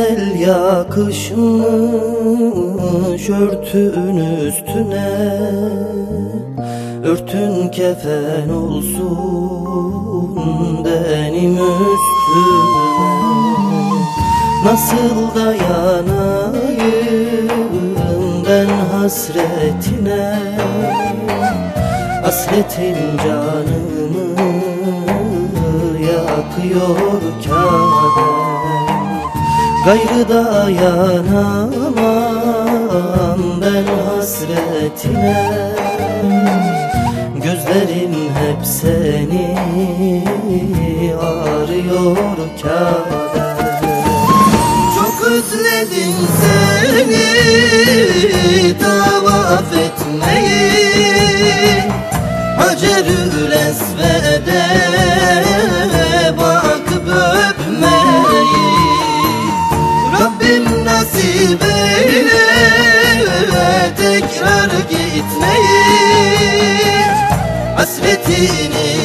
güzel yakışmış örtün üstüne. Örtün kefen olsun benim üstüme. Nasıl dayanayım ben hasretine. Hasretin canımı yakıyor Kabe Gayrı dayanamam ben hasretine. Gözlerim hep seni arıyor Kabe Çok özledim seni tavaf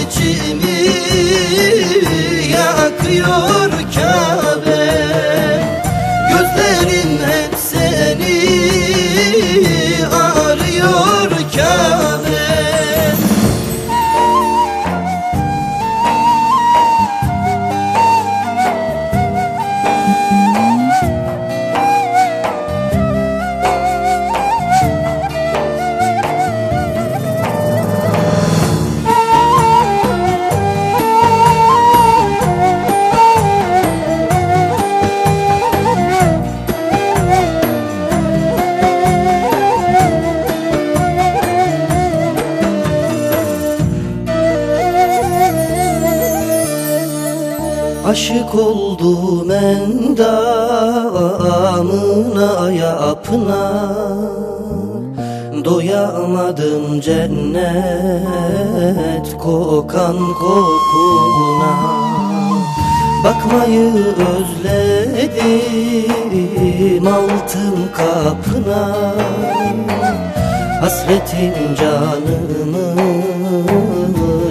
içimi yakıyor Aşık oldum endamına yapına. Doyamadım cennet kokan kokuna. Bakmayı özledim altın kapına. Hasretin canımı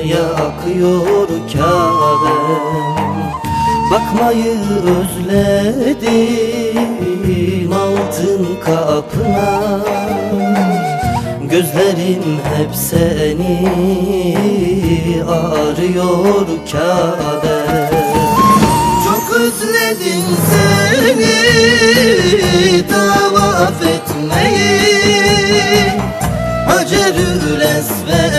yakıyor Kabe Bakmayı özledim altın kapına. Gözlerim hep seni arıyor Kabe Çok özledim seni tavaf etmeyi. Hacerül Esved'e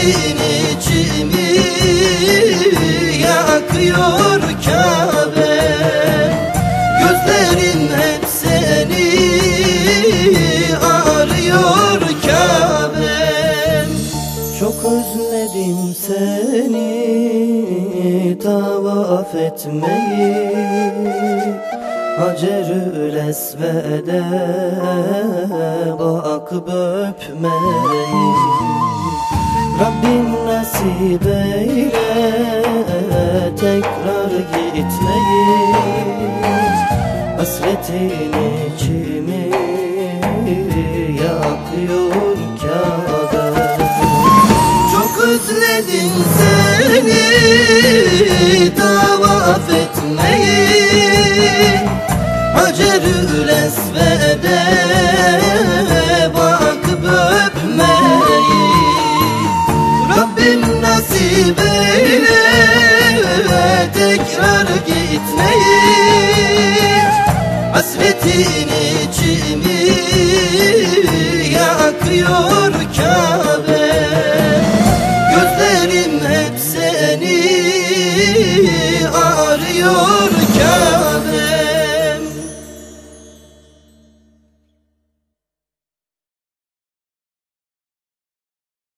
Hasretin içimi yakıyor Kabe. Gözlerim hep seni arıyor Kabe. Çok özledim seni tavaf etmeyi. Hacerül Esved'e bakıp öpmeyi Rabbim nasip eyle tekrar gitmeyi Hasretin içimi yakıyor Kabe Çok özledim seni tavaf etmeyi. Hacerül Esved'e Nasip eyle tekrar gitmeyi Hasretin içimi yakıyor Kabe. Gözlerim hep seni arıyor